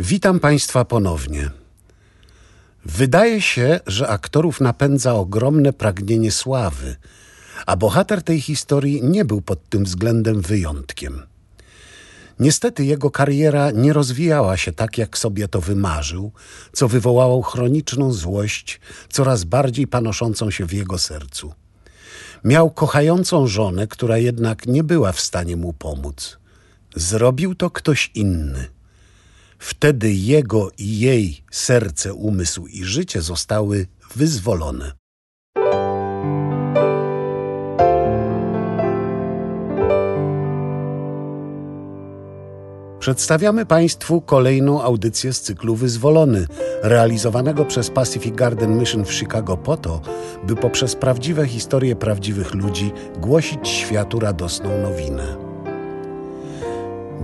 Witam Państwa ponownie. Wydaje się, że aktorów napędza ogromne pragnienie sławy, a bohater tej historii nie był pod tym względem wyjątkiem. Niestety jego kariera nie rozwijała się tak, jak sobie to wymarzył, co wywołało chroniczną złość, coraz bardziej panoszącą się w jego sercu. Miał kochającą żonę, która jednak nie była w stanie mu pomóc. Zrobił to ktoś inny – Wtedy jego i jej serce, umysł i życie zostały wyzwolone. Przedstawiamy Państwu kolejną audycję z cyklu Wyzwolony, realizowanego przez Pacific Garden Mission w Chicago po to, by poprzez prawdziwe historie prawdziwych ludzi głosić światu radosną nowinę.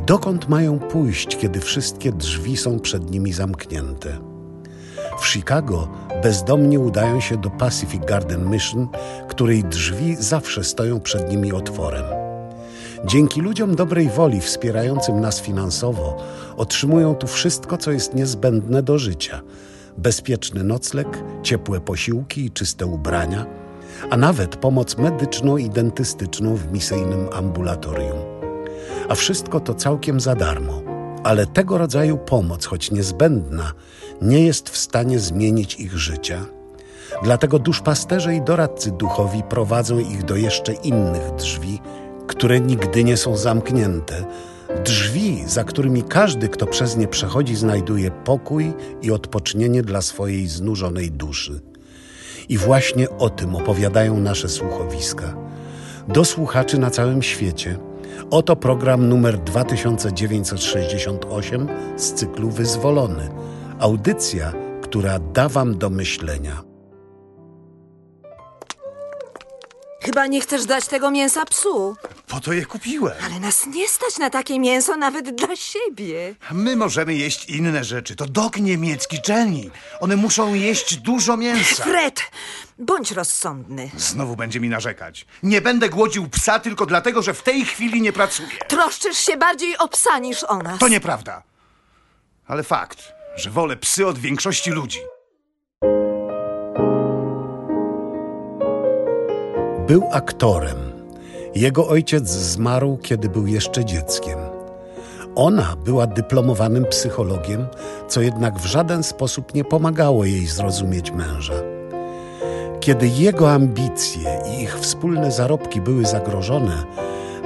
Dokąd mają pójść, kiedy wszystkie drzwi są przed nimi zamknięte? W Chicago bezdomni udają się do Pacific Garden Mission, której drzwi zawsze stoją przed nimi otworem. Dzięki ludziom dobrej woli wspierającym nas finansowo, otrzymują tu wszystko, co jest niezbędne do życia: bezpieczny nocleg, ciepłe posiłki i czyste ubrania, a nawet pomoc medyczną i dentystyczną w misyjnym ambulatorium a wszystko to całkiem za darmo. Ale tego rodzaju pomoc, choć niezbędna, nie jest w stanie zmienić ich życia. Dlatego duszpasterze i doradcy duchowi prowadzą ich do jeszcze innych drzwi, które nigdy nie są zamknięte, drzwi, za którymi każdy, kto przez nie przechodzi, znajduje pokój i odpocznienie dla swojej znużonej duszy. I właśnie o tym opowiadają nasze słuchowiska. Do słuchaczy na całym świecie – Oto program numer 2968 z cyklu Wyzwolony. Audycja, która da Wam do myślenia. Chyba nie chcesz dać tego mięsa psu. Po to je kupiłem. Ale nas nie stać na takie mięso nawet dla siebie. My możemy jeść inne rzeczy. To dog niemiecki, Jenny. One muszą jeść dużo mięsa. Fred, bądź rozsądny. Znowu będzie mi narzekać. Nie będę głodził psa tylko dlatego, że w tej chwili nie pracuję. Troszczysz się bardziej o psa niż o nas. To nieprawda. Ale fakt, że wolę psy od większości ludzi. Był aktorem. Jego ojciec zmarł, kiedy był jeszcze dzieckiem. Ona była dyplomowanym psychologiem, co jednak w żaden sposób nie pomagało jej zrozumieć męża. Kiedy jego ambicje i ich wspólne zarobki były zagrożone,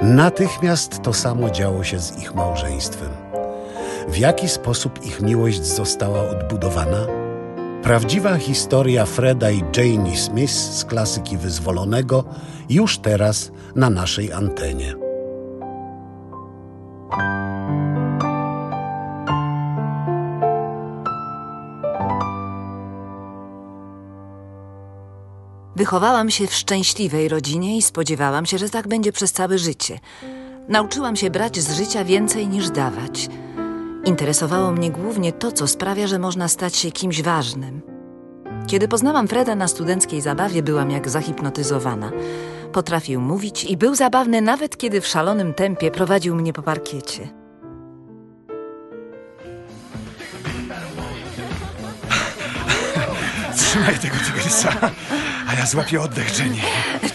natychmiast to samo działo się z ich małżeństwem. W jaki sposób ich miłość została odbudowana? Prawdziwa historia Freda i Janie Smith z klasyki wyzwolonego już teraz na naszej antenie. Wychowałam się w szczęśliwej rodzinie i spodziewałam się, że tak będzie przez całe życie. Nauczyłam się brać z życia więcej niż dawać. Interesowało mnie głównie to, co sprawia, że można stać się kimś ważnym. Kiedy poznałam Freda na studenckiej zabawie, byłam jak zahipnotyzowana. Potrafił mówić i był zabawny nawet kiedy w szalonym tempie prowadził mnie po parkiecie. Trzymaj tego tygrysa, a ja złapię oddech, Jenny.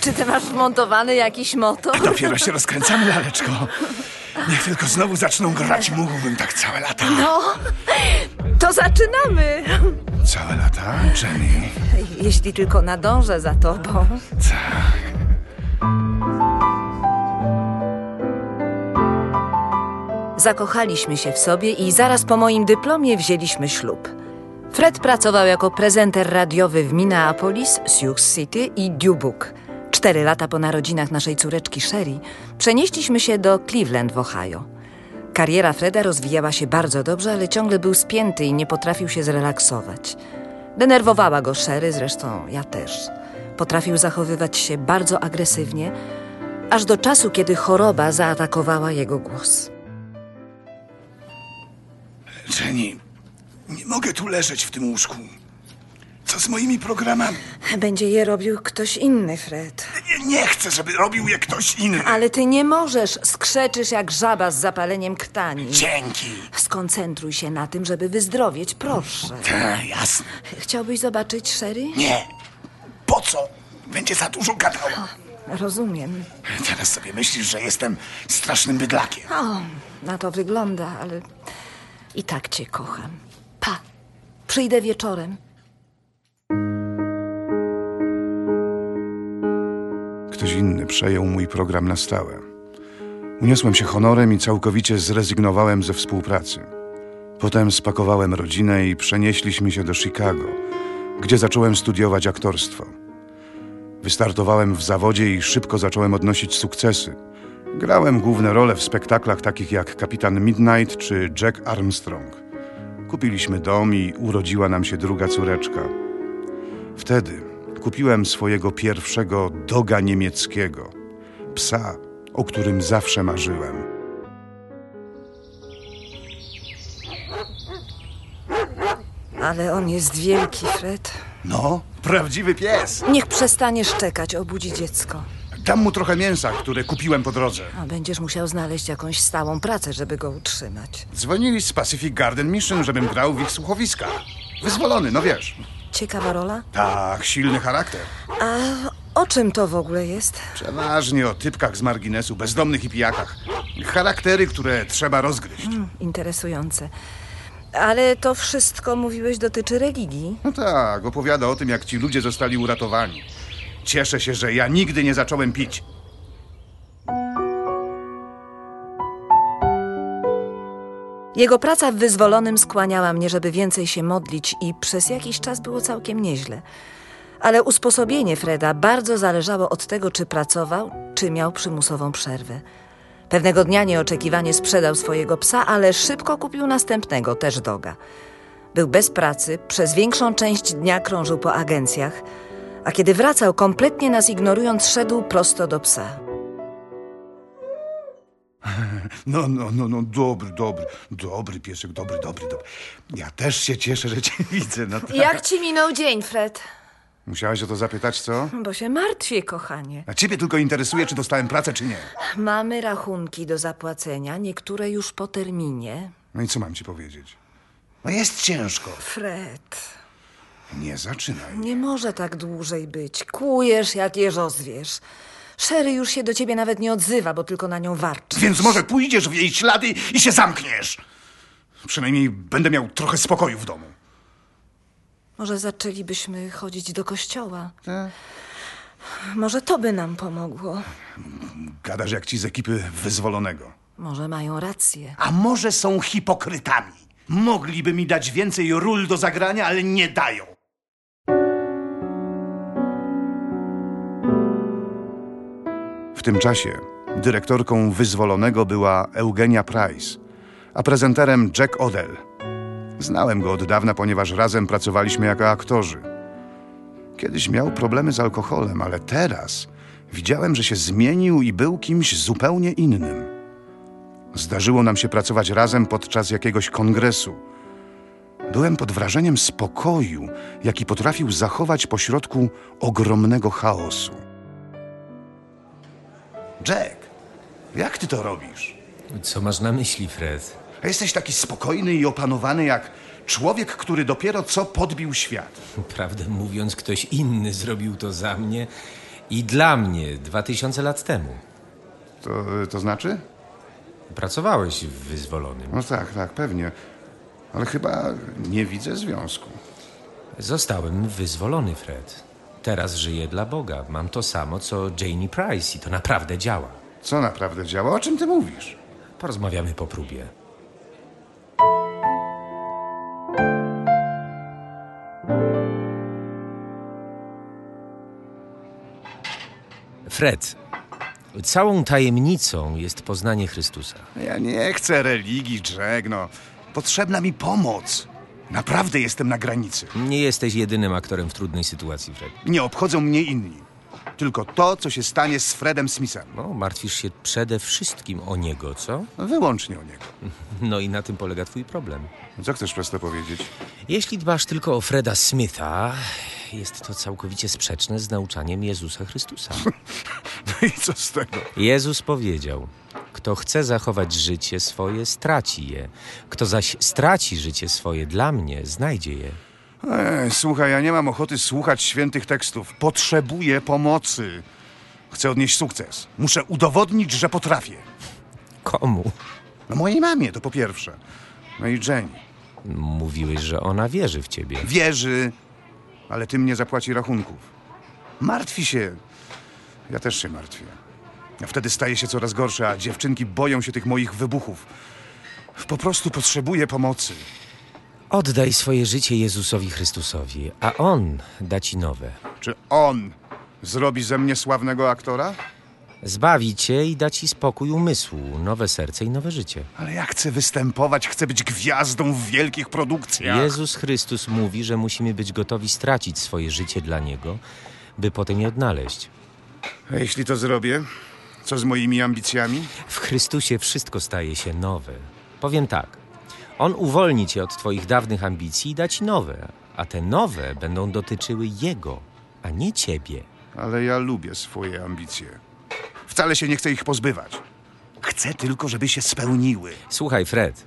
Czy ty masz wmontowany jakiś motor? Dopiero się rozkręcamy, laleczko. Niech tylko znowu zaczną grać, mógłbym tak całe lata. No, to zaczynamy. Całe lata, Jenny? Jeśli tylko nadążę za tobą. Tak. Zakochaliśmy się w sobie i zaraz po moim dyplomie wzięliśmy ślub. Fred pracował jako prezenter radiowy w Minneapolis, Sioux City i Dubuque. Cztery lata po narodzinach naszej córeczki Sherry przenieśliśmy się do Cleveland w Ohio. Kariera Freda rozwijała się bardzo dobrze, ale ciągle był spięty i nie potrafił się zrelaksować. Denerwowała go Sherry, zresztą ja też. Potrafił zachowywać się bardzo agresywnie, aż do czasu, kiedy choroba zaatakowała jego głos. Jenny, nie mogę tu leżeć w tym łóżku. Co z moimi programami? Będzie je robił ktoś inny, Fred. Nie, Nie chcę, żeby robił je ktoś inny. Ale ty nie możesz. Skrzeczysz jak żaba z zapaleniem krtani. Dzięki. Skoncentruj się na tym, żeby wyzdrowieć, proszę. Ta, jasne. Chciałbyś zobaczyć Sherry? Nie. Po co? Będzie za dużo gadała. Rozumiem. Teraz sobie myślisz, że jestem strasznym bydlakiem. O, na to wygląda, ale i tak cię kocham. Pa, przyjdę wieczorem. Ktoś inny przejął mój program na stałe. Uniosłem się honorem i całkowicie zrezygnowałem ze współpracy. Potem spakowałem rodzinę i przenieśliśmy się do Chicago, gdzie zacząłem studiować aktorstwo. Wystartowałem w zawodzie i szybko zacząłem odnosić sukcesy. Grałem główne role w spektaklach takich jak Kapitan Midnight czy Jack Armstrong. Kupiliśmy dom i urodziła nam się druga córeczka. Wtedy kupiłem swojego pierwszego doga niemieckiego, psa, o którym zawsze marzyłem. Ale on jest wielki, Fred. No, prawdziwy pies. Niech przestanie szczekać, obudzi dziecko. Dam mu trochę mięsa, które kupiłem po drodze. A będziesz musiał znaleźć jakąś stałą pracę, żeby go utrzymać. Dzwonili z Pacific Garden Mission, żebym grał w ich słuchowiskach. Wyzwolony, no wiesz. Ciekawa rola? Tak, silny charakter. A o czym to w ogóle jest? Przeważnie o typkach z marginesu, bezdomnych i pijakach. Charaktery, które trzeba rozgryźć. Interesujące. Ale to wszystko, mówiłeś, dotyczy religii. No tak, opowiada o tym, jak ci ludzie zostali uratowani. Cieszę się, że ja nigdy nie zacząłem pić. Jego praca w wyzwolonym skłaniała mnie, żeby więcej się modlić i przez jakiś czas było całkiem nieźle. Ale usposobienie Freda bardzo zależało od tego, czy pracował, czy miał przymusową przerwę. Pewnego dnia nieoczekiwanie sprzedał swojego psa, ale szybko kupił następnego, też doga. Był bez pracy, przez większą część dnia krążył po agencjach, a kiedy wracał, kompletnie nas ignorując, szedł prosto do psa. No, no, no, no, dobry, dobry, dobry piesek, dobry, dobry, dobry. Ja też się cieszę, że cię widzę. No tak. Jak ci minął dzień, Fred? Musiałeś o to zapytać, co? Bo się martwię, kochanie. A ciebie tylko interesuje, czy dostałem pracę, czy nie. Mamy rachunki do zapłacenia, niektóre już po terminie. No i co mam ci powiedzieć? No jest ciężko. Fred, Nie zaczynaj. nie może tak dłużej być. Kłujesz jak jeżozwierz. Sherry już się do ciebie nawet nie odzywa, bo tylko na nią warczy. Więc może pójdziesz w jej ślady i się zamkniesz. Przynajmniej będę miał trochę spokoju w domu. Może zaczęlibyśmy chodzić do kościoła. Może to by nam pomogło. Gadasz jak ci z ekipy wyzwolonego. Może mają rację. A może są hipokrytami? Mogliby mi dać więcej ról do zagrania, ale nie dają. W tym czasie dyrektorką wyzwolonego była Eugenia Price, a prezenterem Jack Odell. Znałem go od dawna, ponieważ razem pracowaliśmy jako aktorzy. Kiedyś miał problemy z alkoholem, ale teraz widziałem, że się zmienił i był kimś zupełnie innym. Zdarzyło nam się pracować razem podczas jakiegoś kongresu. Byłem pod wrażeniem spokoju, jaki potrafił zachować pośrodku ogromnego chaosu. Jack, jak ty to robisz? Co masz na myśli, Fred? A Jesteś taki spokojny i opanowany jak człowiek, który dopiero co podbił świat. Prawdę mówiąc, ktoś inny zrobił to za mnie i dla mnie dwa tysiące lat temu. To, to znaczy? Pracowałeś w wyzwolonym. No tak, tak, pewnie. Ale chyba nie widzę związku. Zostałem wyzwolony, Fred. Teraz żyję dla Boga. Mam to samo, co Janie Price i to naprawdę działa. Co naprawdę działa? O czym ty mówisz? Porozmawiamy po próbie. Fred, całą tajemnicą jest poznanie Chrystusa. Ja nie chcę religii, Jack, no. Potrzebna mi pomoc. Naprawdę jestem na granicy. Nie jesteś jedynym aktorem w trudnej sytuacji, Fred. Nie obchodzą mnie inni. Tylko to, co się stanie z Fredem Smithem. No, martwisz się przede wszystkim o niego, co? Wyłącznie o niego. No i na tym polega twój problem. Co chcesz przez to powiedzieć? Jeśli dbasz tylko o Freda Smitha, jest to całkowicie sprzeczne z nauczaniem Jezusa Chrystusa. No i co z tego? Jezus powiedział: Kto chce zachować życie swoje, straci je. Kto zaś straci życie swoje dla mnie, znajdzie je. Ej, słuchaj, ja nie mam ochoty słuchać świętych tekstów. Potrzebuję pomocy. Chcę odnieść sukces. Muszę udowodnić, że potrafię. Komu? No mojej mamie to po pierwsze. No i Jenny. Mówiłeś, że ona wierzy w ciebie. Wierzy, ale tym nie zapłaci rachunków. Martwi się. Ja też się martwię. A wtedy staje się coraz gorsze, a dziewczynki boją się tych moich wybuchów. Po prostu potrzebuję pomocy. Oddaj swoje życie Jezusowi Chrystusowi, a On da ci nowe. Czy on zrobi ze mnie sławnego aktora? Zbawi cię i da ci spokój umysłu, nowe serce i nowe życie. Ale ja chcę występować, chcę być gwiazdą w wielkich produkcjach. Jezus Chrystus mówi, że musimy być gotowi stracić swoje życie dla Niego, by potem je odnaleźć. A jeśli to zrobię, co z moimi ambicjami? W Chrystusie wszystko staje się nowe. Powiem tak. On uwolni cię od twoich dawnych ambicji i da ci nowe, a te nowe będą dotyczyły Jego, a nie ciebie. Ale ja lubię swoje ambicje. Wcale się nie chcę ich pozbywać. Chcę tylko, żeby się spełniły. Słuchaj, Fred.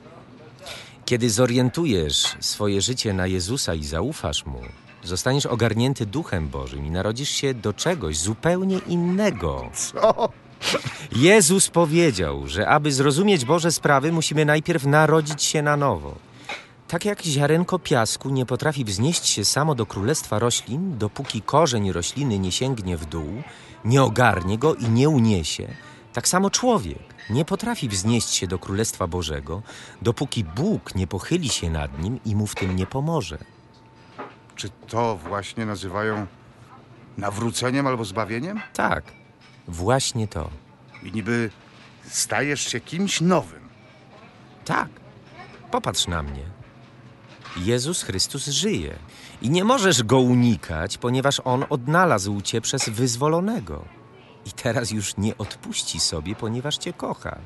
Kiedy zorientujesz swoje życie na Jezusa i zaufasz Mu, zostaniesz ogarnięty Duchem Bożym i narodzisz się do czegoś zupełnie innego. Co? Jezus powiedział, że aby zrozumieć Boże sprawy, musimy najpierw narodzić się na nowo. Tak jak ziarenko piasku nie potrafi wznieść się samo do królestwa roślin, dopóki korzeń rośliny nie sięgnie w dół, nie ogarnie go i nie uniesie, tak samo człowiek nie potrafi wznieść się do królestwa Bożego, dopóki Bóg nie pochyli się nad nim i mu w tym nie pomoże. Czy to właśnie nazywają nawróceniem albo zbawieniem? Tak, właśnie to. I niby stajesz się kimś nowym. Tak. Popatrz na mnie. Jezus Chrystus żyje i nie możesz go unikać, ponieważ on odnalazł cię przez wyzwolonego. I teraz już nie odpuści sobie, ponieważ cię kocha.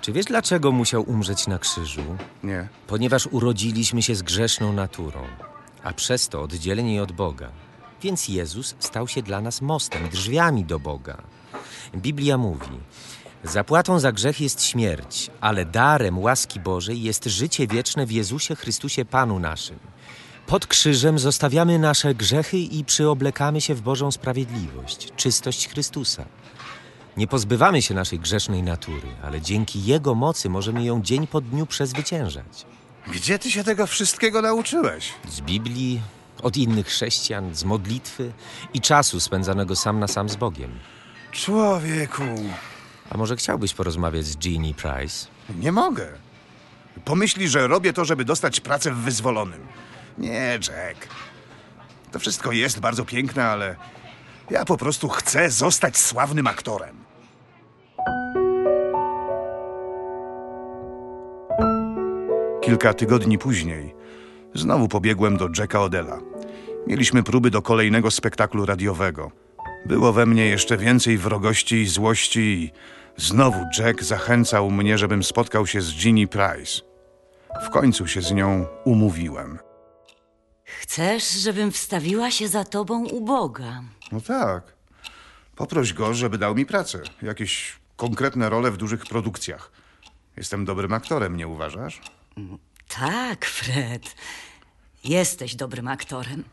Czy wiesz, dlaczego musiał umrzeć na krzyżu? Nie. Ponieważ urodziliśmy się z grzeszną naturą, a przez to oddzieleni od Boga. Więc Jezus stał się dla nas mostem, drzwiami do Boga. Biblia mówi: Zapłatą za grzech jest śmierć, ale darem łaski Bożej jest życie wieczne w Jezusie Chrystusie Panu naszym. Pod krzyżem zostawiamy nasze grzechy i przyoblekamy się w Bożą sprawiedliwość, czystość Chrystusa. Nie pozbywamy się naszej grzesznej natury, ale dzięki Jego mocy możemy ją dzień po dniu przezwyciężać. Gdzie ty się tego wszystkiego nauczyłeś? Z Biblii, od innych chrześcijan, z modlitwy i czasu spędzanego sam na sam z Bogiem. Człowieku, A może chciałbyś porozmawiać z Jeannie Price? nie mogę. Pomyśli, że robię to, żeby dostać pracę w wyzwolonym. Nie, Jack. To wszystko jest bardzo piękne, ale ja po prostu chcę zostać sławnym aktorem. Kilka tygodni później znowu pobiegłem do Jacka Odella. Mieliśmy próby do kolejnego spektaklu radiowego. Było we mnie jeszcze więcej wrogości i złości i znowu Jack zachęcał mnie, żebym spotkał się z Ginny Price. W końcu się z nią umówiłem. Chcesz, żebym wstawiła się za tobą u Boga? No tak. Poproś go, żeby dał mi pracę. Jakieś konkretne role w dużych produkcjach. Jestem dobrym aktorem, nie uważasz? Tak, Fred. Jesteś dobrym aktorem.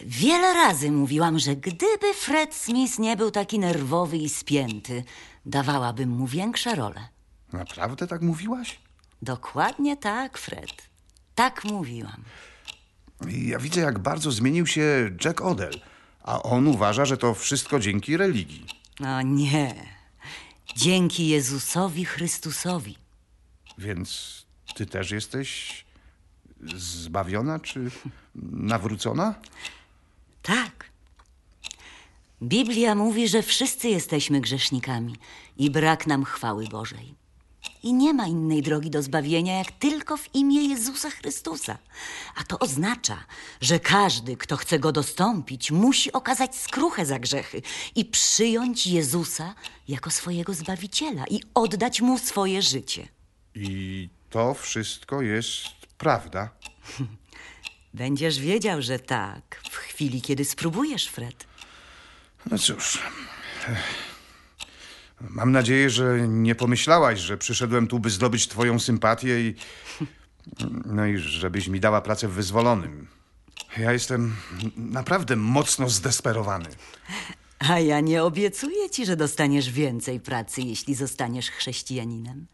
Wiele razy mówiłam, że gdyby Fred Smith nie był taki nerwowy i spięty, dawałabym mu większe role. Naprawdę tak mówiłaś? Dokładnie tak, Fred. Tak mówiłam. Ja widzę, jak bardzo zmienił się Jack Odell. A on uważa, że to wszystko dzięki religii. No nie. Dzięki Jezusowi Chrystusowi. Więc ty też jesteś zbawiona czy nawrócona? Tak. Biblia mówi, że wszyscy jesteśmy grzesznikami i brak nam chwały Bożej. I nie ma innej drogi do zbawienia, jak tylko w imię Jezusa Chrystusa. A to oznacza, że każdy, kto chce go dostąpić, musi okazać skruchę za grzechy i przyjąć Jezusa jako swojego zbawiciela i oddać mu swoje życie. I to wszystko jest prawda. Będziesz wiedział, że tak, w chwili, kiedy spróbujesz, Fred. No cóż. Ech. Mam nadzieję, że nie pomyślałaś, że przyszedłem tu, by zdobyć twoją sympatię i. No i żebyś mi dała pracę w wyzwolonym. Ja jestem naprawdę mocno zdesperowany. A ja nie obiecuję ci, że dostaniesz więcej pracy, jeśli zostaniesz chrześcijaninem.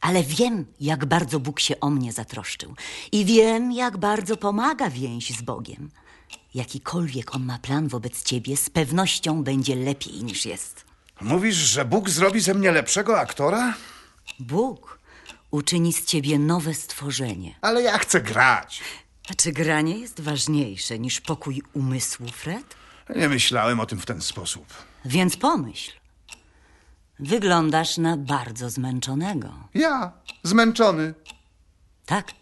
Ale wiem, jak bardzo Bóg się o mnie zatroszczył. I wiem, jak bardzo pomaga więź z Bogiem. Jakikolwiek on ma plan wobec ciebie, z pewnością będzie lepiej niż jest. Mówisz, że Bóg zrobi ze mnie lepszego aktora? Bóg uczyni z ciebie nowe stworzenie. Ale ja chcę grać. A czy granie jest ważniejsze niż pokój umysłu, Fred? Nie myślałem o tym w ten sposób. Więc pomyśl. Wyglądasz na bardzo zmęczonego. Ja, zmęczony. Tak.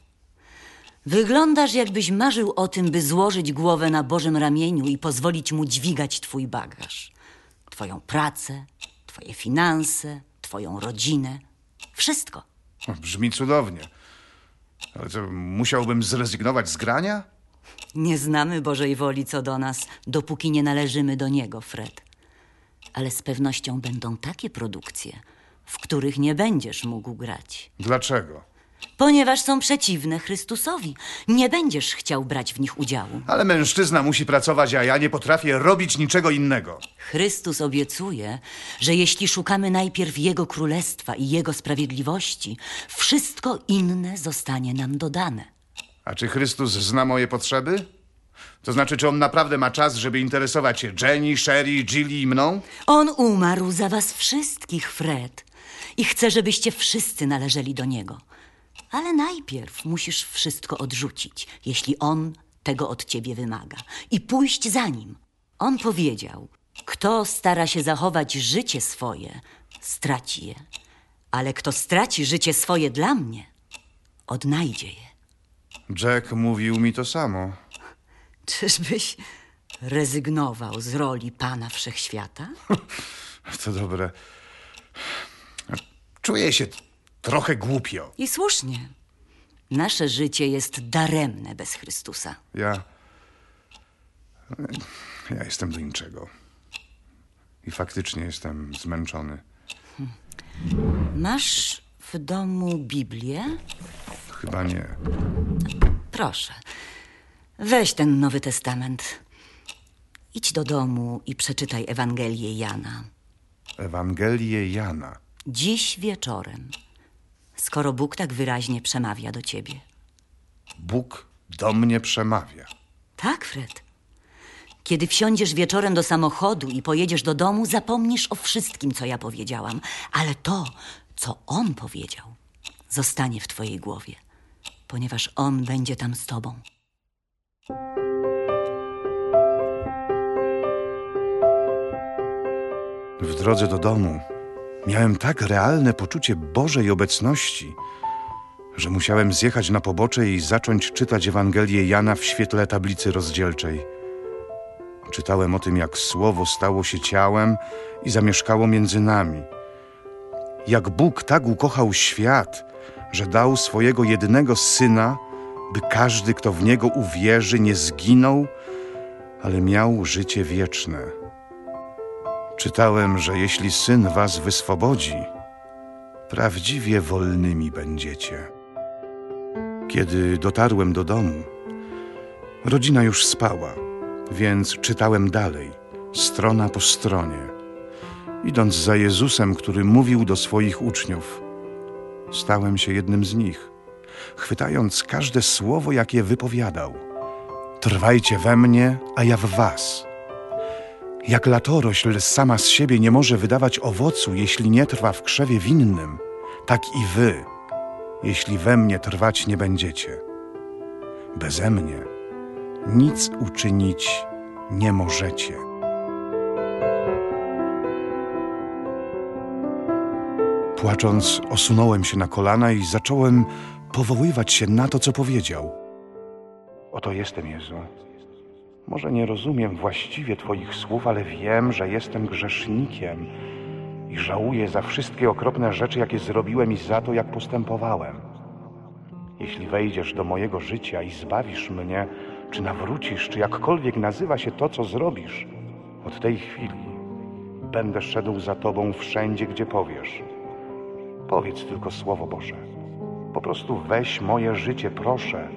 Wyglądasz, jakbyś marzył o tym, by złożyć głowę na Bożym ramieniu i pozwolić mu dźwigać twój bagaż. Twoją pracę, twoje finanse, twoją rodzinę. Wszystko. Brzmi cudownie. Ale co, musiałbym zrezygnować z grania? Nie znamy Bożej woli co do nas, dopóki nie należymy do Niego, Fred. Ale z pewnością będą takie produkcje, w których nie będziesz mógł grać. Dlaczego? Ponieważ są przeciwne Chrystusowi. Nie będziesz chciał brać w nich udziału. Ale mężczyzna musi pracować, a ja nie potrafię robić niczego innego. Chrystus obiecuje, że jeśli szukamy najpierw Jego królestwa i Jego sprawiedliwości, wszystko inne zostanie nam dodane. A czy Chrystus zna moje potrzeby? To znaczy, czy on naprawdę ma czas, żeby interesować się Jenny, Sherry, Jilly i mną? On umarł za was wszystkich, Fred, i chce, żebyście wszyscy należeli do Niego. Ale najpierw musisz wszystko odrzucić, jeśli On tego od ciebie wymaga, i pójść za Nim. On powiedział, kto stara się zachować życie swoje, straci je, ale kto straci życie swoje dla mnie, odnajdzie je. Jack mówił mi to samo. Czyżbyś rezygnował z roli Pana Wszechświata? To dobre. Czuję się trochę głupio. I słusznie. Nasze życie jest daremne bez Chrystusa. Ja. Ja jestem do niczego. I faktycznie jestem zmęczony. Masz w domu Biblię? Chyba nie. Proszę, weź ten Nowy Testament. Idź do domu i przeczytaj Ewangelię Jana. Ewangelię Jana. Dziś wieczorem, skoro Bóg tak wyraźnie przemawia do ciebie. Bóg do mnie przemawia. Tak, Fred. Kiedy wsiądziesz wieczorem do samochodu i pojedziesz do domu, zapomnisz o wszystkim, co ja powiedziałam, ale to, co on powiedział, zostanie w twojej głowie, ponieważ on będzie tam z tobą. W drodze do domu miałem tak realne poczucie Bożej obecności, że musiałem zjechać na pobocze i zacząć czytać Ewangelię Jana w świetle tablicy rozdzielczej. Czytałem o tym, jak Słowo stało się ciałem i zamieszkało między nami. Jak Bóg tak ukochał świat, że dał swojego jedynego Syna, by każdy, kto w Niego uwierzy, nie zginął, ale miał życie wieczne. Czytałem, że jeśli Syn was wyswobodzi, prawdziwie wolnymi będziecie. Kiedy dotarłem do domu, rodzina już spała, więc czytałem dalej, strona po stronie, idąc za Jezusem, który mówił do swoich uczniów. Stałem się jednym z nich, chwytając każde słowo, jakie wypowiadał. Trwajcie we mnie, a ja w was. Jak latorośl sama z siebie nie może wydawać owocu, jeśli nie trwa w krzewie winnym, tak i wy, jeśli we mnie trwać nie będziecie. Beze mnie nic uczynić nie możecie. Płacząc, osunąłem się na kolana i zacząłem powoływać się na to, co powiedział. Oto jestem, Jezu. Może nie rozumiem właściwie Twoich słów, ale wiem, że jestem grzesznikiem i żałuję za wszystkie okropne rzeczy, jakie zrobiłem i za to, jak postępowałem. Jeśli wejdziesz do mojego życia i zbawisz mnie, czy nawrócisz, czy jakkolwiek nazywa się to, co zrobisz, od tej chwili będę szedł za tobą wszędzie, gdzie powiesz. Powiedz tylko Słowo Boże. Po prostu weź moje życie, proszę.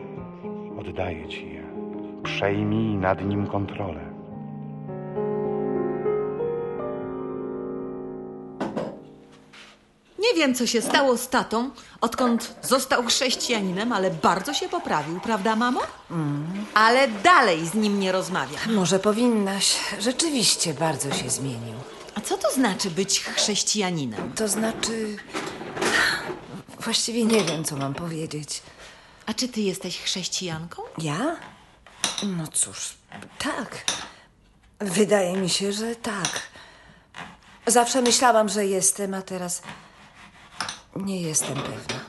Oddaję ci je. Przejmij nad nim kontrolę. Nie wiem, co się stało z tatą, odkąd został chrześcijaninem, ale bardzo się poprawił, prawda, mamo? Ale dalej z nim nie rozmawia. Może powinnaś. Rzeczywiście bardzo się zmienił. A co to znaczy być chrześcijaninem? To znaczy. Właściwie nie wiem, co mam powiedzieć. A czy ty jesteś chrześcijanką? Ja? No cóż, tak. Wydaje mi się, że tak. Zawsze myślałam, że jestem, a teraz nie jestem pewna.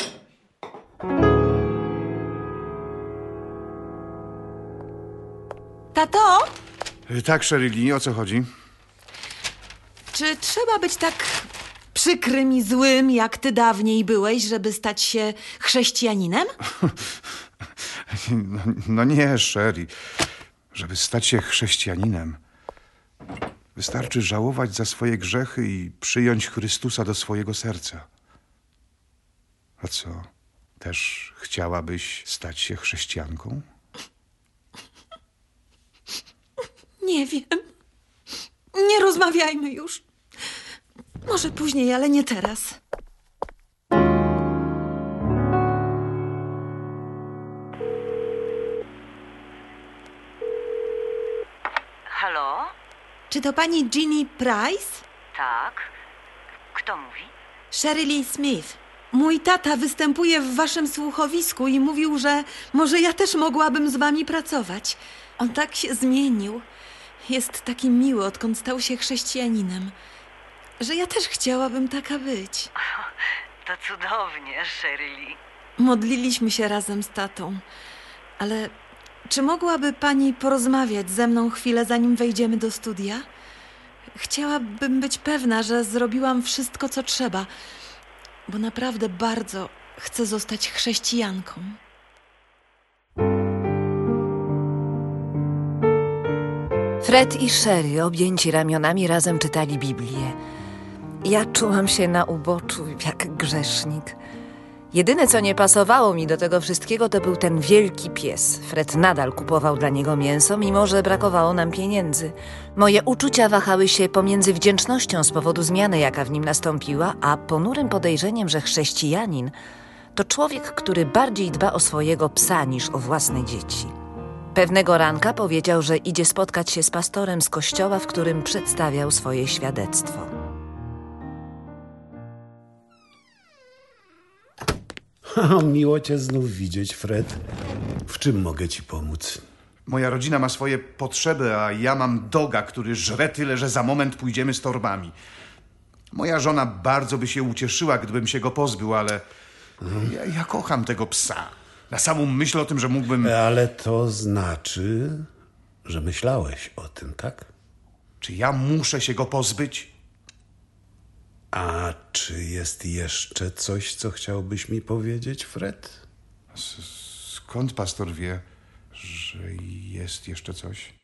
Tato, Tak, Sheryli, o co chodzi? czy trzeba być tak przykrym i złym, jak ty dawniej byłeś, żeby stać się chrześcijaninem? No, no nie, Sherry. Żeby stać się chrześcijaninem, wystarczy żałować za swoje grzechy i przyjąć Chrystusa do swojego serca. A co? Też chciałabyś stać się chrześcijanką? Nie wiem. Nie rozmawiajmy już. Może później, ale nie teraz. Halo? Czy to pani Ginny Price? Tak. Kto mówi? Shirley Smith. Mój tata występuje w waszym słuchowisku i mówił, że może ja też mogłabym z wami pracować. On tak się zmienił. Jest taki miły, odkąd stał się chrześcijaninem, że ja też chciałabym taka być. To cudownie, Shirley. Modliliśmy się razem z tatą, ale czy mogłaby pani porozmawiać ze mną chwilę, zanim wejdziemy do studia? Chciałabym być pewna, że zrobiłam wszystko, co trzeba, bo naprawdę bardzo chcę zostać chrześcijanką. Fred i Sherry, objęci ramionami, razem czytali Biblię. Ja czułam się na uboczu jak grzesznik. Jedyne, co nie pasowało mi do tego wszystkiego, to był ten wielki pies. Fred nadal kupował dla niego mięso, mimo że brakowało nam pieniędzy. Moje uczucia wahały się pomiędzy wdzięcznością z powodu zmiany, jaka w nim nastąpiła, a ponurym podejrzeniem, że chrześcijanin to człowiek, który bardziej dba o swojego psa niż o własne dzieci. Pewnego ranka powiedział, że idzie spotkać się z pastorem z kościoła, w którym przedstawiał swoje świadectwo. miło cię znów widzieć, Fred. W czym mogę ci pomóc? Moja rodzina ma swoje potrzeby, a ja mam doga, który żre tyle, że za moment pójdziemy z torbami. Moja żona bardzo by się ucieszyła, gdybym się go pozbył, ale ja, ja kocham tego psa. Na samą myśl o tym, że mógłbym... Ale to znaczy, że myślałeś o tym, tak? Czy ja muszę się go pozbyć? A czy jest jeszcze coś, co chciałbyś mi powiedzieć, Fred? Skąd pastor wie, że jest jeszcze coś?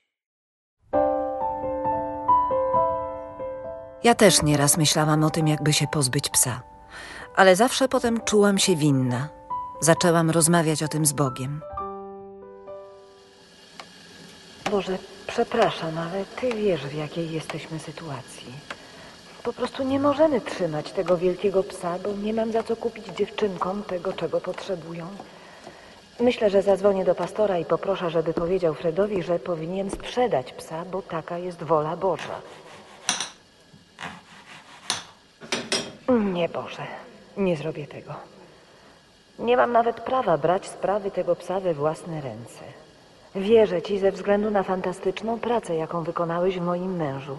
Ja też nieraz myślałam o tym, jakby się pozbyć psa. Ale zawsze potem czułam się winna. Zaczęłam rozmawiać o tym z Bogiem. Boże, przepraszam, ale Ty wiesz, w jakiej jesteśmy sytuacji. Po prostu nie możemy trzymać tego wielkiego psa, bo nie mam za co kupić dziewczynkom tego, czego potrzebują. Myślę, że zadzwonię do pastora i poproszę, żeby powiedział Fredowi, że powinien sprzedać psa, bo taka jest wola Boża. Nie, Boże, nie zrobię tego. Nie mam nawet prawa brać sprawy tego psa we własne ręce. Wierzę Ci ze względu na fantastyczną pracę, jaką wykonałeś w moim mężu.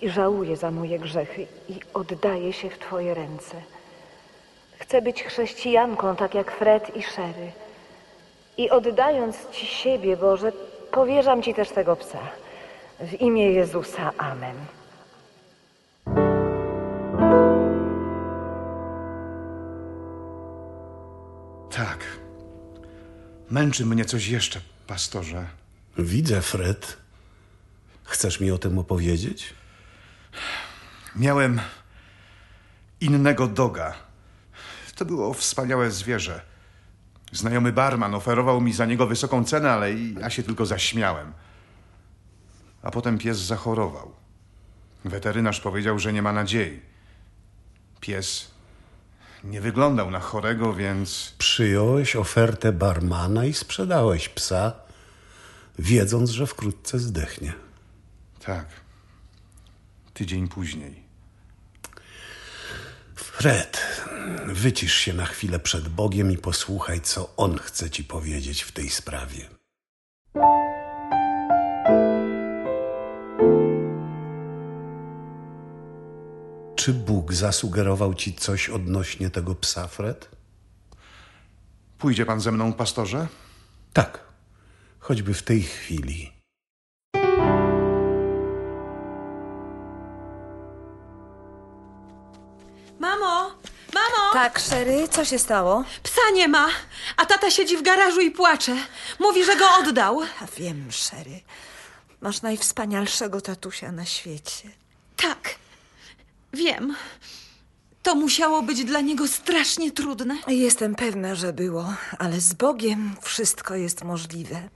I żałuję za moje grzechy i oddaję się w Twoje ręce. Chcę być chrześcijanką, tak jak Fred i Sherry. I oddając Ci siebie, Boże, powierzam Ci też tego psa. W imię Jezusa. Amen. Tak, Męczy mnie coś jeszcze, pastorze. Widzę, Fred. Chcesz mi o tym opowiedzieć? Miałem innego doga. To było wspaniałe zwierzę. Znajomy barman oferował mi za niego wysoką cenę, ale ja się tylko zaśmiałem. A potem pies zachorował. Weterynarz powiedział, że nie ma nadziei. Pies nie wyglądał na chorego, więc Przyjąłeś ofertę barmana i sprzedałeś psa, wiedząc, że wkrótce zdechnie. tak. Tydzień później. Fred, wycisz się na chwilę przed Bogiem i posłuchaj, co On chce ci powiedzieć w tej sprawie. Czy Bóg zasugerował ci coś odnośnie tego psa, Fred? Pójdzie pan ze mną, pastorze? Tak, choćby w tej chwili. Tak, Sherry, co się stało? Psa nie ma, a tata siedzi w garażu i płacze. Mówi, że go oddał. A wiem, Sherry. Masz najwspanialszego tatusia na świecie. Tak, wiem. To musiało być dla niego strasznie trudne. Jestem pewna, że było, ale z Bogiem wszystko jest możliwe.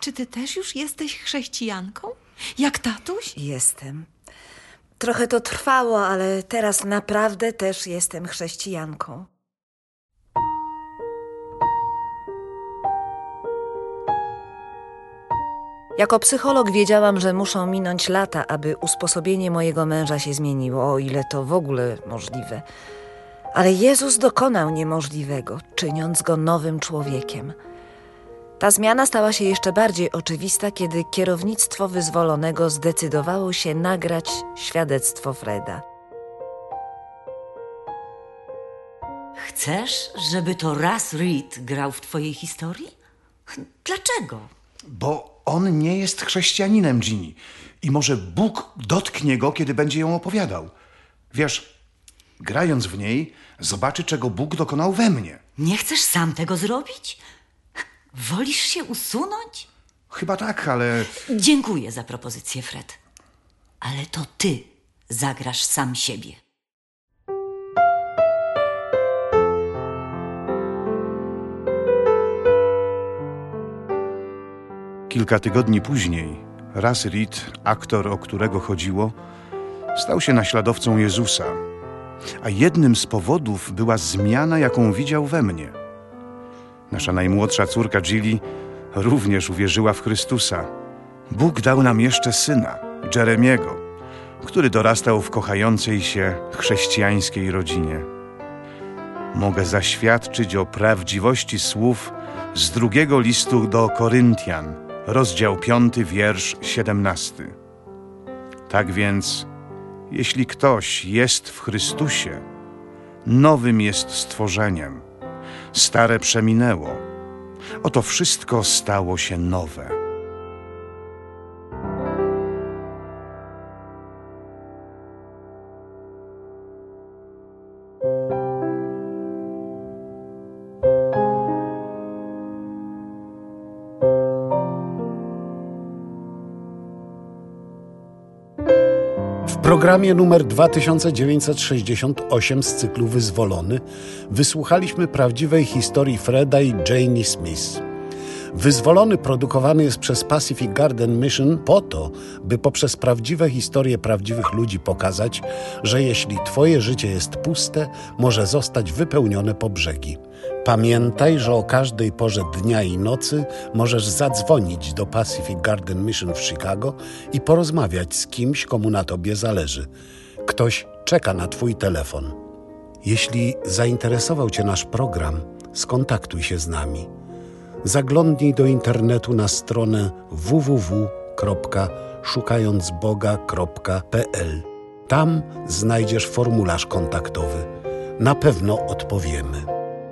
Czy ty też już jesteś chrześcijanką? Jak tatuś? Jestem. Trochę to trwało, ale teraz naprawdę też jestem chrześcijanką. Jako psycholog wiedziałam, że muszą minąć lata, aby usposobienie mojego męża się zmieniło, o ile to w ogóle możliwe. Ale Jezus dokonał niemożliwego, czyniąc go nowym człowiekiem. Ta zmiana stała się jeszcze bardziej oczywista, kiedy kierownictwo wyzwolonego zdecydowało się nagrać świadectwo Freda. Chcesz, żeby to raz Reed grał w twojej historii? Dlaczego? Bo on nie jest chrześcijaninem, Ginny. I może Bóg dotknie go, kiedy będzie ją opowiadał. Wiesz, grając w niej, zobaczy, czego Bóg dokonał we mnie. Nie chcesz sam tego zrobić? Wolisz się usunąć? Chyba tak, ale Dziękuję za propozycję, Fred. Ale to ty zagrasz sam siebie. Kilka tygodni później, raz Reed, aktor, o którego chodziło, stał się naśladowcą Jezusa, a jednym z powodów była zmiana, jaką widział we mnie. Nasza najmłodsza córka Gilly również uwierzyła w Chrystusa. Bóg dał nam jeszcze syna, Jeremiego, który dorastał w kochającej się chrześcijańskiej rodzinie. Mogę zaświadczyć o prawdziwości słów z drugiego listu do Koryntian, rozdział 5, wiersz 17. Tak więc, jeśli ktoś jest w Chrystusie, nowym jest stworzeniem. Stare przeminęło. Oto wszystko stało się nowe. Programie numer 2968 z cyklu Wyzwolony wysłuchaliśmy prawdziwej historii Freda i Janie Smith. Wyzwolony produkowany jest przez Pacific Garden Mission po to, by poprzez prawdziwe historie prawdziwych ludzi pokazać, że jeśli Twoje życie jest puste, może zostać wypełnione po brzegi. Pamiętaj, że o każdej porze dnia i nocy możesz zadzwonić do Pacific Garden Mission w Chicago i porozmawiać z kimś, komu na Tobie zależy. Ktoś czeka na Twój telefon. Jeśli zainteresował Cię nasz program, skontaktuj się z nami. Zaglądnij do internetu na stronę www.szukającboga.pl. Tam znajdziesz formularz kontaktowy. Na pewno odpowiemy.